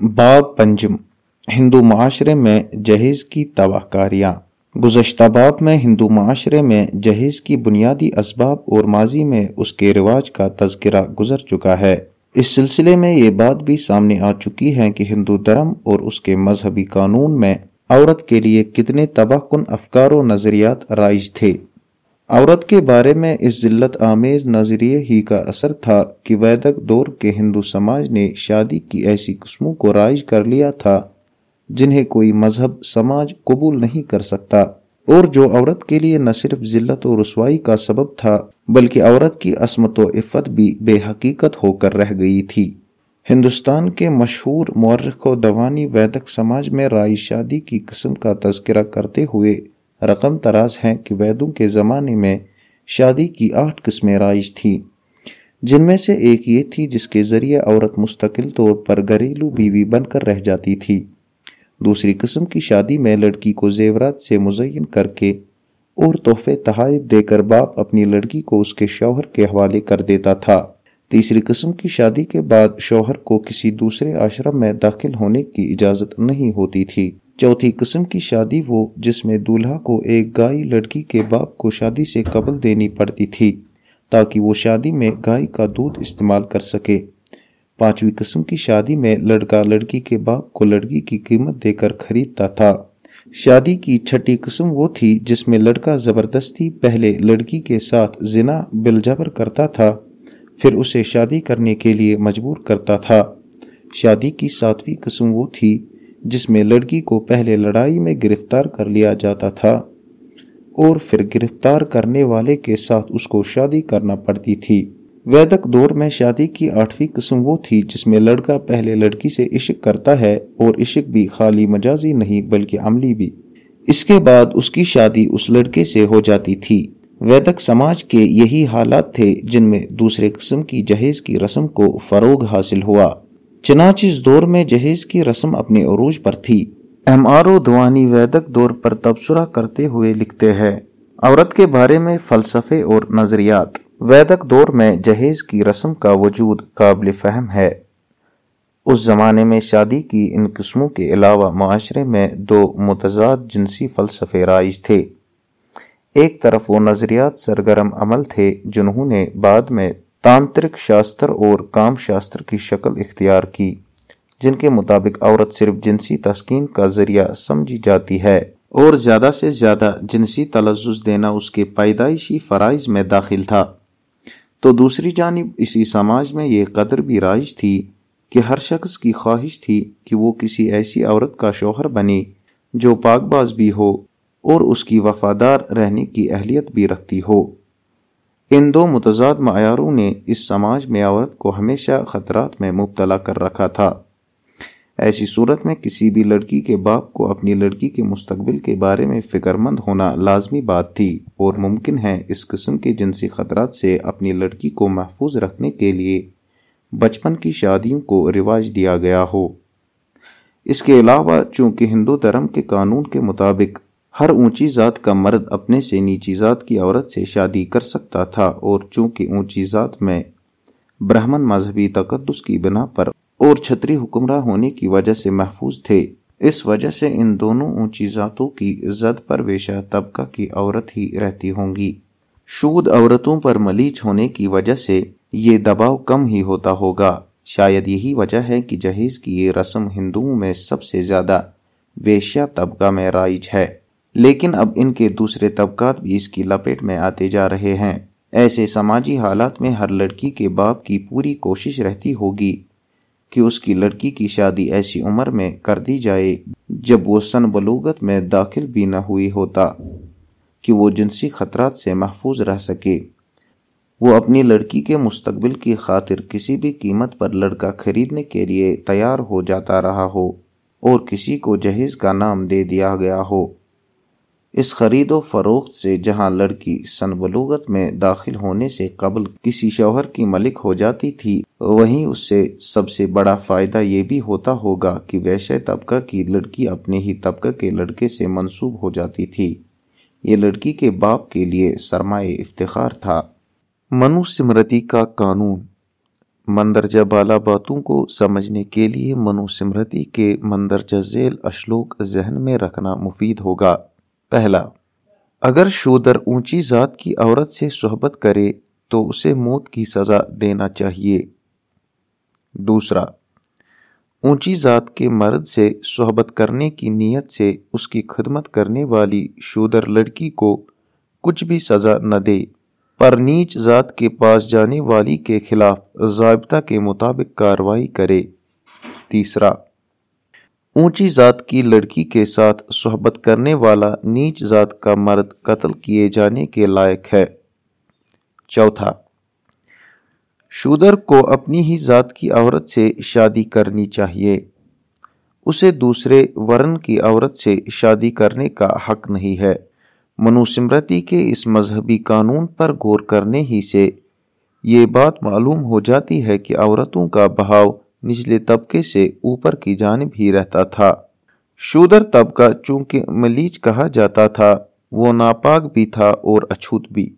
باب پنجم، ہندو معاشرے میں جہیز کی تباہ کاریاں۔ گزشتہ باب میں ہندو معاشرے میں جہیز کی بنیادی اسباب اور ماضی میں اس کے رواج کا تذکرہ گزر چکا ہے۔ اس سلسلے میں یہ بات بھی سامنے آ چکی ہے کہ ہندو دھرم اور اس کے مذہبی قانون میں عورت کے لیے کتنے تباہ کن افکار و نظریات رائج تھے۔ عورت کے بارے میں اس ذلت آمیز نظریے ہی کا اثر تھا کہ ویدک دور کے ہندو سماج نے شادی کی ایسی قسموں کو رائج کر لیا تھا جنہیں کوئی مذہب سماج قبول نہیں کر سکتا اور جو عورت کے لیے نہ صرف ذلت و رسوائی کا سبب تھا بلکہ عورت کی عصمت و عفت بھی بے حقیقت ہو کر رہ گئی تھی۔ ہندوستان کے مشہور مورخ و دوانی ویدک سماج میں رائی شادی کی قسم کا تذکرہ کرتے ہوئے رقم تراز ہیں کہ ویدوں کے زمانے میں شادی کی آٹھ قسمیں رائج تھی جن میں سے ایک یہ تھی جس کے ذریعے عورت مستقل طور پر گھریلو بیوی بن کر رہ جاتی تھی۔ دوسری قسم کی شادی میں لڑکی کو زیورات سے مزین کر کے اور تحفے تحائف دے کر باپ اپنی لڑکی کو اس کے شوہر کے حوالے کر دیتا تھا۔ تیسری قسم کی شادی کے بعد شوہر کو کسی دوسرے آشرم میں داخل ہونے کی اجازت نہیں ہوتی تھی۔ چوتھی قسم کی شادی وہ جس میں دولہا کو ایک گائی لڑکی کے باپ کو شادی سے قبل دینی پڑتی تھی تاکہ وہ شادی میں گائے کا دودھ استعمال کر سکے۔ پانچویں قسم کی شادی میں لڑکا لڑکی کے باپ کو لڑکی کی قیمت دے کر خریدتا تھا۔ شادی کی چھٹی قسم وہ تھی جس میں لڑکا زبردستی پہلے لڑکی کے ساتھ زنا بلجبر کرتا تھا۔ پھر اسے شادی کرنے کے لیے مجبور کرتا تھا۔ شادی کی ساتویں قسم وہ تھی جس میں لڑکی کو پہلے لڑائی میں گرفتار کر لیا جاتا تھا اور پھر گرفتار کرنے والے کے ساتھ اس کو شادی کرنا پڑتی تھی۔ ویدک دور میں شادی کی آٹھویں قسم وہ تھی جس میں لڑکا پہلے لڑکی سے عشق کرتا ہے اور عشق بھی خالی مجازی نہیں بلکہ عملی بھی۔ اس کے بعد اس کی شادی اس لڑکے سے ہو جاتی تھی۔ ویدک سماج کے یہی حالات تھے جن میں دوسرے قسم کی جہیز کی رسم کو فروغ حاصل ہوا۔ چنانچہ اس دور میں جہیز کی رسم اپنے عروج پر تھی۔ ایم آر او دوانی ویدک دور پر تبصرہ کرتے ہوئے لکھتے ہیں، عورت کے بارے میں فلسفے اور نظریات۔ ویدک دور میں جہیز کی رسم کا وجود قابل فہم ہے۔ اس زمانے میں شادی کی ان قسموں کے علاوہ معاشرے میں دو متضاد جنسی فلسفے رائج تھے۔ ایک طرف وہ نظریات سرگرم عمل تھے جنہوں نے بعد میں تانترک شاستر اور کام شاستر کی شکل اختیار کی، جن کے مطابق عورت صرف جنسی تسکین کا ذریعہ سمجھی جاتی ہے اور زیادہ سے زیادہ جنسی تلزز دینا اس کے پیدائشی فرائض میں داخل تھا۔ تو دوسری جانب اسی سماج میں یہ قدر بھی رائج تھی کہ ہر شخص کی خواہش تھی کہ وہ کسی ایسی عورت کا شوہر بنے جو پاک باز بھی ہو۔ اور اس کی وفادار رہنے کی اہلیت بھی رکھتی ہو۔ ان دو متضاد معیاروں نے اس سماج میں عورت کو ہمیشہ خطرات میں مبتلا کر رکھا تھا۔ ایسی صورت میں کسی بھی لڑکی کے باپ کو اپنی لڑکی کے مستقبل کے بارے میں فکر مند ہونا لازمی بات تھی اور ممکن ہے اس قسم کے جنسی خطرات سے اپنی لڑکی کو محفوظ رکھنے کے لیے بچپن کی شادیوں کو رواج دیا گیا ہو۔ اس کے علاوہ چونکہ ہندو دھرم کے قانون کے مطابق ہر اونچی ذات کا مرد اپنے سے نیچی ذات کی عورت سے شادی کر سکتا تھا اور چونکہ اونچی ذات میں برہمن مذہبی تقدس کی بنا پر اور چھتری حکمراں ہونے کی وجہ سے محفوظ تھے، اس وجہ سے ان دونوں اونچی ذاتوں کی زد پر ویشہ طبقہ کی عورت ہی رہتی ہوں گی۔ شود عورتوں پر ملیچ ہونے کی وجہ سے یہ دباؤ کم ہی ہوتا ہوگا۔ شاید یہی وجہ ہے کہ جہیز کی یہ رسم ہندوؤں میں سب سے زیادہ ویشہ طبقہ میں رائج ہے۔ لیکن اب ان کے دوسرے طبقات بھی اس کی لپیٹ میں آتے جا رہے ہیں۔ ایسے سماجی حالات میں ہر لڑکی کے باپ کی پوری کوشش رہتی ہوگی کہ اس کی لڑکی کی شادی ایسی عمر میں کر دی جائے جب وہ سن بلوغت میں داخل بھی نہ ہوئی ہوتا کہ وہ جنسی خطرات سے محفوظ رہ سکے۔ وہ اپنی لڑکی کے مستقبل کی خاطر کسی بھی قیمت پر لڑکا خریدنے کے لیے تیار ہو جاتا رہا ہو اور کسی کو جہیز کا نام دے دیا گیا ہو۔ اس خرید و فروخت سے جہاں لڑکی سن بلوغت میں داخل ہونے سے قبل کسی شوہر کی ملک ہو جاتی تھی، وہیں اس سے سب سے بڑا فائدہ یہ بھی ہوتا ہوگا کہ ویشے طبقہ کی لڑکی اپنے ہی طبقہ کے لڑکے سے منسوب ہو جاتی تھی۔ یہ لڑکی کے باپ کے لیے سرمایہ افتخار تھا۔ منو سمرتی کا قانون۔ مندرجہ بالا باتوں کو سمجھنے کے لیے منو سمرتی کے مندرجہ ذیل اشلوک ذہن میں رکھنا مفید ہوگا۔ پہلا، اگر شودر اونچی ذات کی عورت سے صحبت کرے تو اسے موت کی سزا دینا چاہیے۔ دوسرا، اونچی ذات کے مرد سے صحبت کرنے کی نیت سے اس کی خدمت کرنے والی شودر لڑکی کو کچھ بھی سزا نہ دے۔ پر نیچ ذات کے پاس جانے والی کے خلاف ضابطہ کے مطابق کاروائی کرے۔ تیسرا اونچی ذات کی لڑکی کے ساتھ صحبت کرنے والا نیچ ذات کا مرد قتل کیے جانے کے لائق ہے۔ چوتھا، شودر کو اپنی ہی ذات کی عورت سے شادی کرنی چاہیے۔ اسے دوسرے ورن کی عورت سے شادی کرنے کا حق نہیں ہے۔ منوسمرتی کے اس مذہبی قانون پر غور کرنے ہی سے یہ بات معلوم ہو جاتی ہے کہ عورتوں کا بہاؤ نچلے طبقے سے اوپر کی جانب ہی رہتا تھا۔ شودر طبقہ چونکہ ملیچ کہا جاتا تھا، وہ ناپاک بھی تھا اور اچھوت بھی۔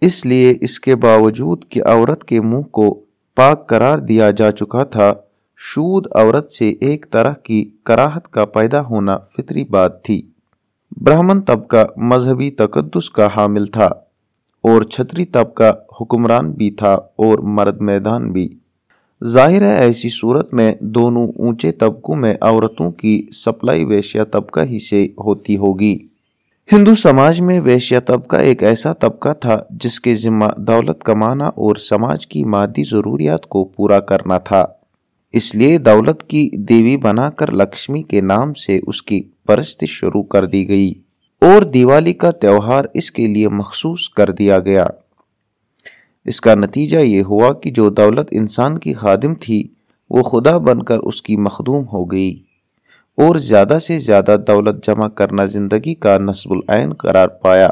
اس لیے اس کے باوجود کہ عورت کے منہ کو پاک قرار دیا جا چکا تھا، شود عورت سے ایک طرح کی کراہت کا پیدا ہونا فطری بات تھی۔ برہمن طبقہ مذہبی تقدس کا حامل تھا اور چھتری طبقہ حکمران بھی تھا اور مرد میدان بھی۔ ظاہر ہے ایسی صورت میں دونوں اونچے طبقوں میں عورتوں کی سپلائی ویشیا طبقہ ہی سے ہوتی ہوگی۔ ہندو سماج میں ویشیا طبقہ ایک ایسا طبقہ تھا جس کے ذمہ دولت کمانا اور سماج کی مادی ضروریات کو پورا کرنا تھا۔ اس لیے دولت کی دیوی بنا کر لکشمی کے نام سے اس کی پرست شروع کر دی گئی اور دیوالی کا تہوار اس کے لیے مخصوص کر دیا گیا۔ اس کا نتیجہ یہ ہوا کہ جو دولت انسان کی خادم تھی، وہ خدا بن کر اس کی مخدوم ہو گئی۔ اور زیادہ سے زیادہ دولت جمع کرنا زندگی کا نصب العین قرار پایا۔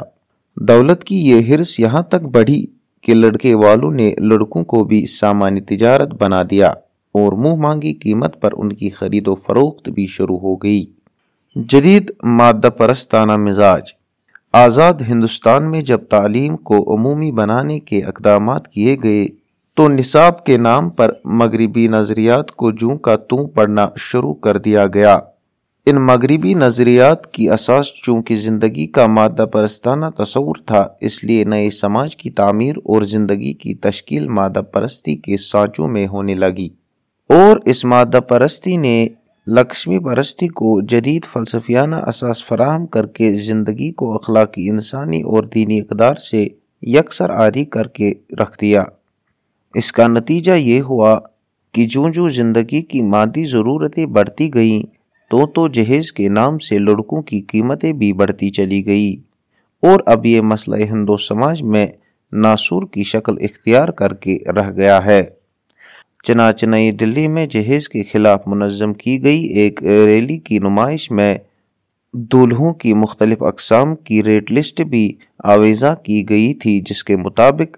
دولت کی یہ حرص یہاں تک بڑھی کہ لڑکے والوں نے لڑکوں کو بھی سامانی تجارت بنا دیا اور منہ مانگی قیمت پر ان کی خرید و فروخت بھی شروع ہو گئی۔ جدید مادہ پرستانہ مزاج۔ آزاد ہندوستان میں جب تعلیم کو عمومی بنانے کے اقدامات کیے گئے، تو نصاب کے نام پر مغربی نظریات کو جوں کا توں پڑھنا شروع کر دیا گیا۔ ان مغربی نظریات کی اساس چونکہ زندگی کا مادہ پرستانہ تصور تھا، اس لیے نئے سماج کی تعمیر اور زندگی کی تشکیل مادہ پرستی کے سانچوں میں ہونے لگی۔ اور اس مادہ پرستی نے لکشمی پرستی کو جدید فلسفیانہ اساس فراہم کر کے زندگی کو اخلاقی، انسانی اور دینی اقدار سے یکسر عاری کر کے رکھ دیا۔ اس کا نتیجہ یہ ہوا کہ جو جو زندگی کی مادی ضرورتیں بڑھتی گئیں، تو تو جہیز کے نام سے لڑکوں کی قیمتیں بھی بڑھتی چلی گئی۔ اور اب یہ مسئلہ ہندو سماج میں ناسور کی شکل اختیار کر کے رہ گیا ہے۔ چنانچہ نئی دلی میں جہیز کے خلاف منظم کی گئی ایک ریلی کی نمائش میں دولہوں کی مختلف اقسام کی ریٹ لسٹ بھی آویزہ کی گئی تھی، جس کے مطابق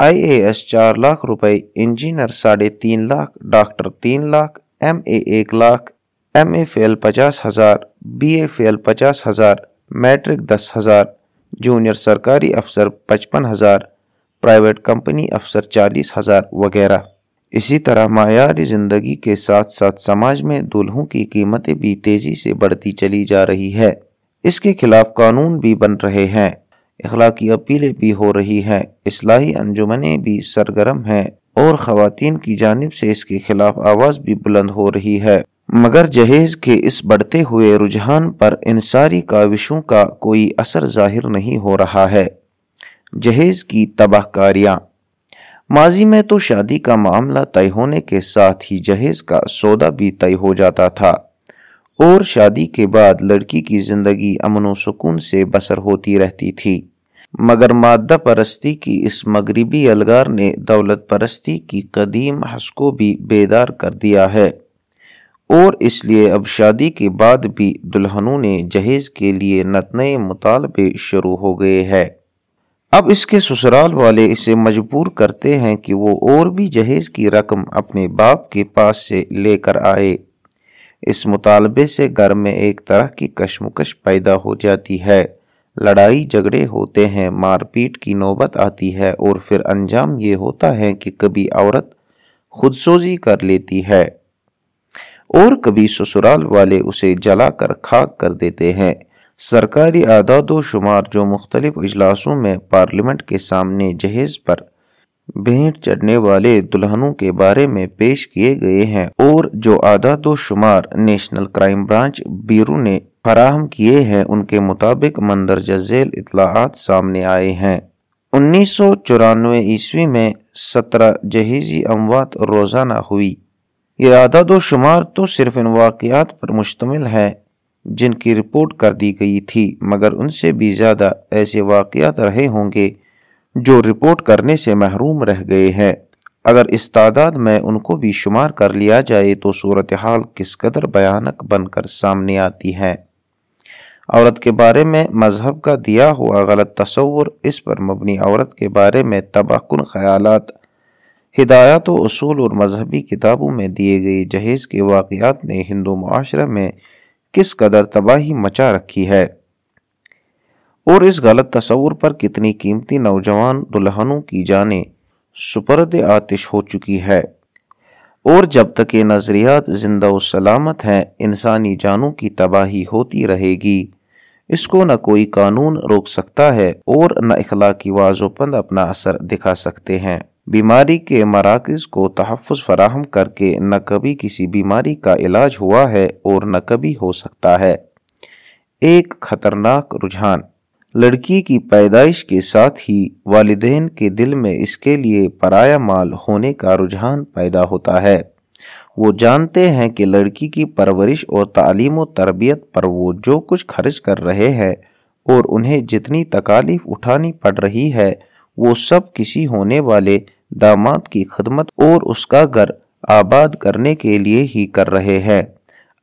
آئی اے ایس چار لاکھ روپے انجینئر ساڑھے تین لاکھ، ڈاکٹر تین لاکھ، ایم اے ایک لاکھ، ایم اے فیل پچاس ہزار، بی اے فیل پچاس ہزار، میٹرک دس ہزار، جونیئر سرکاری افسر پچپن ہزار، پرائیویٹ کمپنی افسر چالیس ہزار، وغیرہ۔ اسی طرح معیاری زندگی کے ساتھ ساتھ سماج میں دلہوں کی قیمتیں بھی تیزی سے بڑھتی چلی جا رہی ہے۔ اس کے خلاف قانون بھی بن رہے ہیں۔ اخلاقی اپیلیں بھی ہو رہی ہیں۔ اصلاحی انجمنیں بھی سرگرم ہیں اور خواتین کی جانب سے اس کے خلاف آواز بھی بلند ہو رہی ہے۔ مگر جہیز کے اس بڑھتے ہوئے رجحان پر ان ساری کاوشوں کا کوئی اثر ظاہر نہیں ہو رہا ہے۔ جہیز کی تباہ کاریاں ماضی میں تو شادی کا معاملہ طے ہونے کے ساتھ ہی جہیز کا سودا بھی طے ہو جاتا تھا۔ اور شادی کے بعد لڑکی کی زندگی امن و سکون سے بسر ہوتی رہتی تھی۔ مگر مادہ پرستی کی اس مغربی الگار نے دولت پرستی کی قدیم حس کو بھی بیدار کر دیا ہے۔ اور اس لیے اب شادی کے بعد بھی دلہنوں نے جہیز کے لیے نتنے مطالبے شروع ہو گئے ہیں۔ اب اس کے سسرال والے اسے مجبور کرتے ہیں کہ وہ اور بھی جہیز کی رقم اپنے باپ کے پاس سے لے کر آئے۔ اس مطالبے سے گھر میں ایک طرح کی کشمکش پیدا ہو جاتی ہے۔ لڑائی جھگڑے ہوتے ہیں، مار پیٹ کی نوبت آتی ہے اور پھر انجام یہ ہوتا ہے کہ کبھی عورت خودسوزی کر لیتی ہے اور کبھی سسرال والے اسے جلا کر خاک کر دیتے ہیں۔ سرکاری اعداد و شمار جو مختلف اجلاسوں میں پارلیمنٹ کے سامنے جہیز پر بھینٹ چڑھنے والے دلہنوں کے بارے میں پیش کیے گئے ہیں اور جو اعداد و شمار نیشنل کرائم برانچ بیرو نے فراہم کیے ہیں، ان کے مطابق مندرجہ ذیل اطلاعات سامنے آئے ہیں۔ انیس سو چورانوے عیسوی میں سترہ جہیزی اموات روزانہ ہوئی۔ یہ اعداد و شمار تو صرف ان واقعات پر مشتمل ہے جن کی رپورٹ کر دی گئی تھی، مگر ان سے بھی زیادہ ایسے واقعات رہے ہوں گے جو رپورٹ کرنے سے محروم رہ گئے ہیں۔ اگر اس تعداد میں ان کو بھی شمار کر لیا جائے تو صورتحال کس قدر بیانک بن کر سامنے آتی ہے۔ عورت کے بارے میں مذہب کا دیا ہوا غلط تصور، اس پر مبنی عورت کے بارے میں تباہ کن خیالات، ہدایات و اصول اور مذہبی کتابوں میں دیے گئے جہیز کے واقعات نے ہندو معاشرے میں کس قدر تباہی مچا رکھی ہے۔ اور اس غلط تصور پر کتنی قیمتی نوجوان دلہنوں کی جانیں سپرد آتش ہو چکی ہے۔ اور جب تک یہ نظریات زندہ و سلامت ہیں، انسانی جانوں کی تباہی ہوتی رہے گی۔ اس کو نہ کوئی قانون روک سکتا ہے اور نہ اخلاقی واض و پند اپنا اثر دکھا سکتے ہیں۔ بیماری کے مراکز کو تحفظ فراہم کر کے نہ کبھی کسی بیماری کا علاج ہوا ہے اور نہ کبھی ہو سکتا ہے۔ ایک خطرناک رجحان۔ لڑکی کی پیدائش کے ساتھ ہی والدین کے دل میں اس کے لیے پرایا مال ہونے کا رجحان پیدا ہوتا ہے۔ وہ جانتے ہیں کہ لڑکی کی پرورش اور تعلیم و تربیت پر وہ جو کچھ خرچ کر رہے ہیں اور انہیں جتنی تکالیف اٹھانی پڑ رہی ہے، وہ سب کسی ہونے والے داماد کی خدمت اور اس کا گھر آباد کرنے کے لیے ہی کر رہے ہیں۔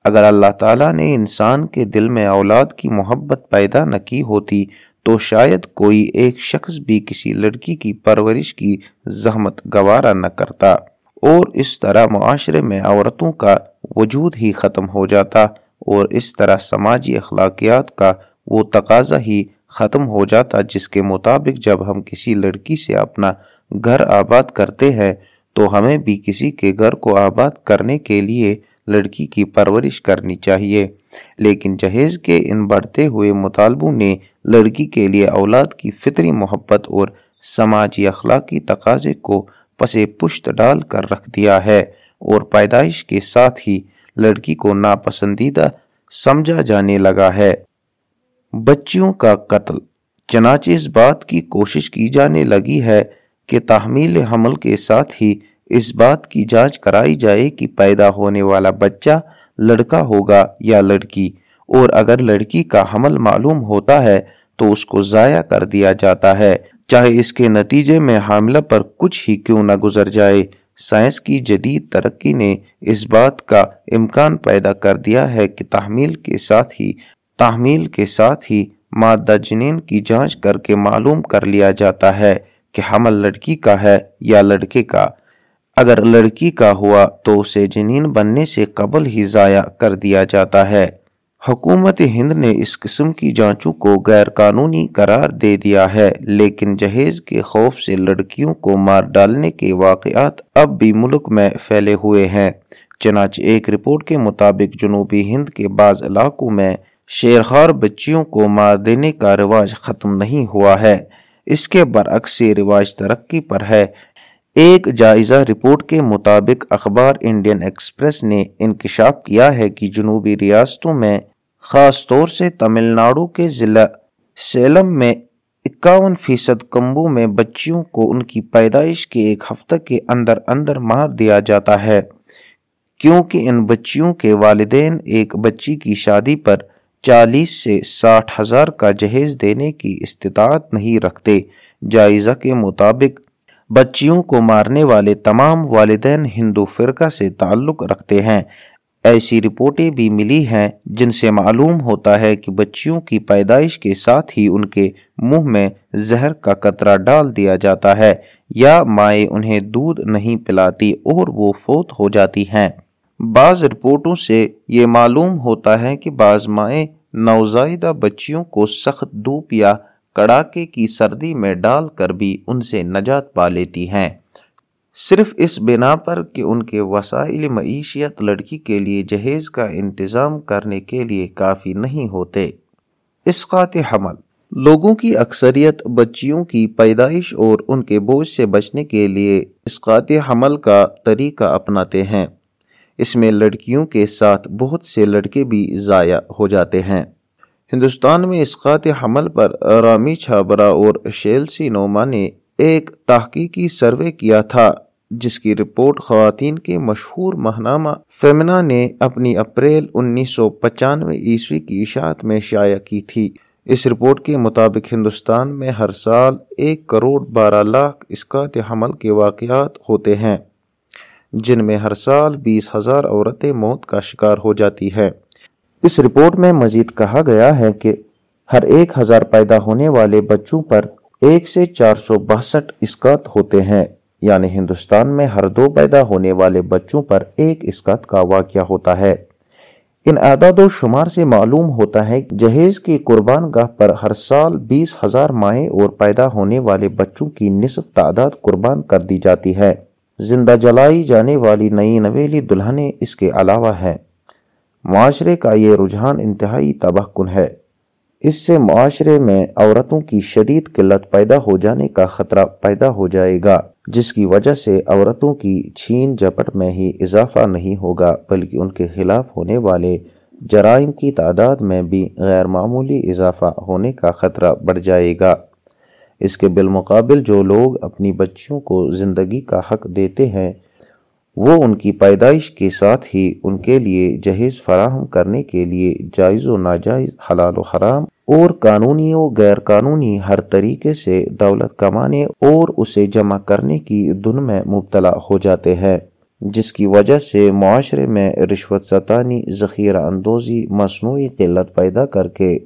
اگر اللہ تعالیٰ نے انسان کے دل میں اولاد کی محبت پیدا نہ کی ہوتی، تو شاید کوئی ایک شخص بھی کسی لڑکی کی پرورش کی زحمت گوارا نہ کرتا۔ اور اس طرح معاشرے میں عورتوں کا وجود ہی ختم ہو جاتا، اور اس طرح سماجی اخلاقیات کا وہ تقاضا ہی ختم ہو جاتا، جس کے مطابق جب ہم کسی لڑکی سے اپنا گھر آباد کرتے ہیں، تو ہمیں بھی کسی کے گھر کو آباد کرنے کے لیے لڑکی کی پرورش کرنی چاہیے۔ لیکن جہیز کے ان بڑھتے ہوئے مطالبوں نے لڑکی کے لیے اولاد کی فطری محبت اور سماجی اخلاقی تقاضے کو پسے پشت ڈال کر رکھ دیا ہے۔ اور پیدائش کے ساتھ ہی لڑکی کو ناپسندیدہ سمجھا جانے لگا ہے۔ بچیوں کا قتل، چنانچہ اس بات کی کوشش کی جانے لگی ہے کہ تحمیل حمل کے ساتھ ہی اس بات کی جانچ کرائی جائے کہ پیدا ہونے والا بچہ لڑکا ہوگا یا لڑکی، اور اگر لڑکی کا حمل معلوم ہوتا ہے تو اس کو ضائع کر دیا جاتا ہے۔ چاہے اس کے نتیجے میں حاملہ پر کچھ ہی کیوں نہ گزر جائے، سائنس کی جدید ترقی نے اس بات کا امکان پیدا کر دیا ہے کہ تحمیل کے ساتھ ہی، تحمیل کے ساتھ ہی مادہ جنین کی جانچ کر کے معلوم کر لیا جاتا ہے۔ کہ حمل لڑکی کا ہے یا لڑکے کا۔ اگر لڑکی کا ہوا تو اسے جنین بننے سے قبل ہی ضائع کر دیا جاتا ہے۔ حکومت ہند نے اس قسم کی جانچوں کو غیر قانونی قرار دے دیا ہے، لیکن جہیز کے خوف سے لڑکیوں کو مار ڈالنے کے واقعات اب بھی ملک میں پھیلے ہوئے ہیں۔ چنانچہ ایک رپورٹ کے مطابق جنوبی ہند کے بعض علاقوں میں شیرخوار بچیوں کو مار دینے کا رواج ختم نہیں ہوا ہے۔ اس کے برعکس رواج ترقی پر ہے۔ ایک جائزہ رپورٹ کے مطابق اخبار انڈین ایکسپریس نے انکشاف کیا ہے کہ جنوبی ریاستوں میں خاص طور سے تمل ناڈو کے ضلع سیلم میں اکاون فیصد کمبو میں بچیوں کو ان کی پیدائش کے ایک ہفتہ کے اندر اندر مار دیا جاتا ہے۔ کیونکہ ان بچیوں کے والدین ایک بچی کی شادی پر چالیس سے ساٹھ ہزار کا جہیز دینے کی استطاعت نہیں رکھتے۔ جائزہ کے مطابق بچیوں کو مارنے والے تمام والدین ہندو فرقہ سے تعلق رکھتے ہیں۔ ایسی رپورٹیں بھی ملی ہیں جن سے معلوم ہوتا ہے کہ بچیوں کی پیدائش کے ساتھ ہی ان کے منہ میں زہر کا قطرہ ڈال دیا جاتا ہے یا مائیں انہیں دودھ نہیں پلاتی اور وہ فوت ہو جاتی ہیں۔ بعض رپورٹوں سے یہ معلوم ہوتا ہے کہ بعض مائیں نوزائیدہ بچیوں کو سخت دھوپ یا کڑاکے کی سردی میں ڈال کر بھی ان سے نجات پا لیتی ہیں۔ صرف اس بنا پر کہ ان کے وسائل معیشیت لڑکی کے لیے جہیز کا انتظام کرنے کے لیے کافی نہیں ہوتے۔ اسقات حمل۔ لوگوں کی اکثریت بچیوں کی پیدائش اور ان کے بوجھ سے بچنے کے لیے اسقات حمل کا طریقہ اپناتے ہیں۔ اس میں لڑکیوں کے ساتھ بہت سے لڑکے بھی ضائع ہو جاتے ہیں۔ ہندوستان میں اسقات حمل پر رامی چھابرا اور شیلسی نوما نے ایک تحقیقی سروے کیا تھا، جس کی رپورٹ خواتین کے مشہور مہنامہ فیمنا نے اپنی اپریل انیس سو پچانوے عیسوی کی اشاعت میں شائع کی تھی۔ اس رپورٹ کے مطابق ہندوستان میں ہر سال ایک کروڑ بارہ لاکھ اسقات حمل کے واقعات ہوتے ہیں۔ جن میں ہر سال بیس ہزار عورتیں موت کا شکار ہو جاتی ہے اس رپورٹ میں مزید کہا گیا ہے کہ ہر ایک ہزار پیدا ہونے والے بچوں پر ایک سے چار سو باسٹھ اسکات ہوتے ہیں۔ یعنی ہندوستان میں ہر دو پیدا ہونے والے بچوں پر ایک اسکات کا واقعہ ہوتا ہے۔ ان اعداد و شمار سے معلوم ہوتا ہے جہیز کی قربان گاہ پر ہر سال بیس ہزار مائیں اور پیدا ہونے والے بچوں کی نصف تعداد قربان کر دی جاتی ہے۔ زندہ جلائی جانے والی نئی نویلی دلہنیں اس کے علاوہ ہیں۔ معاشرے کا یہ رجحان انتہائی تباہ کن ہے۔ اس سے معاشرے میں عورتوں کی شدید قلت پیدا ہو جانے کا خطرہ پیدا ہو جائے گا، جس کی وجہ سے عورتوں کی چھین جپٹ میں ہی اضافہ نہیں ہوگا، بلکہ ان کے خلاف ہونے والے جرائم کی تعداد میں بھی غیر معمولی اضافہ ہونے کا خطرہ بڑھ جائے گا۔ اس کے بالمقابل جو لوگ اپنی بچیوں کو زندگی کا حق دیتے ہیں، وہ ان کی پیدائش کے ساتھ ہی ان کے لیے جہیز فراہم کرنے کے لیے جائز و ناجائز، حلال و حرام اور قانونی و غیر قانونی ہر طریقے سے دولت کمانے اور اسے جمع کرنے کی دن میں مبتلا ہو جاتے ہیں، جس کی وجہ سے معاشرے میں رشوت ستانی، ذخیرہ اندوزی، مصنوعی قلت پیدا کر کے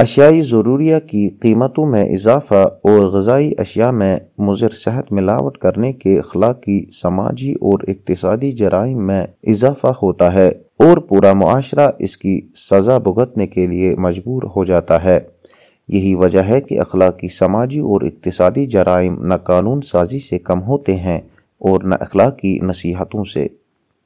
اشیائی ضروریہ کی قیمتوں میں اضافہ اور غذائی اشیاء میں مضر صحت ملاوٹ کرنے کے اخلاقی، سماجی اور اقتصادی جرائم میں اضافہ ہوتا ہے اور پورا معاشرہ اس کی سزا بھگتنے کے لیے مجبور ہو جاتا ہے۔ یہی وجہ ہے کہ اخلاقی، سماجی اور اقتصادی جرائم نہ قانون سازی سے کم ہوتے ہیں اور نہ اخلاقی نصیحتوں سے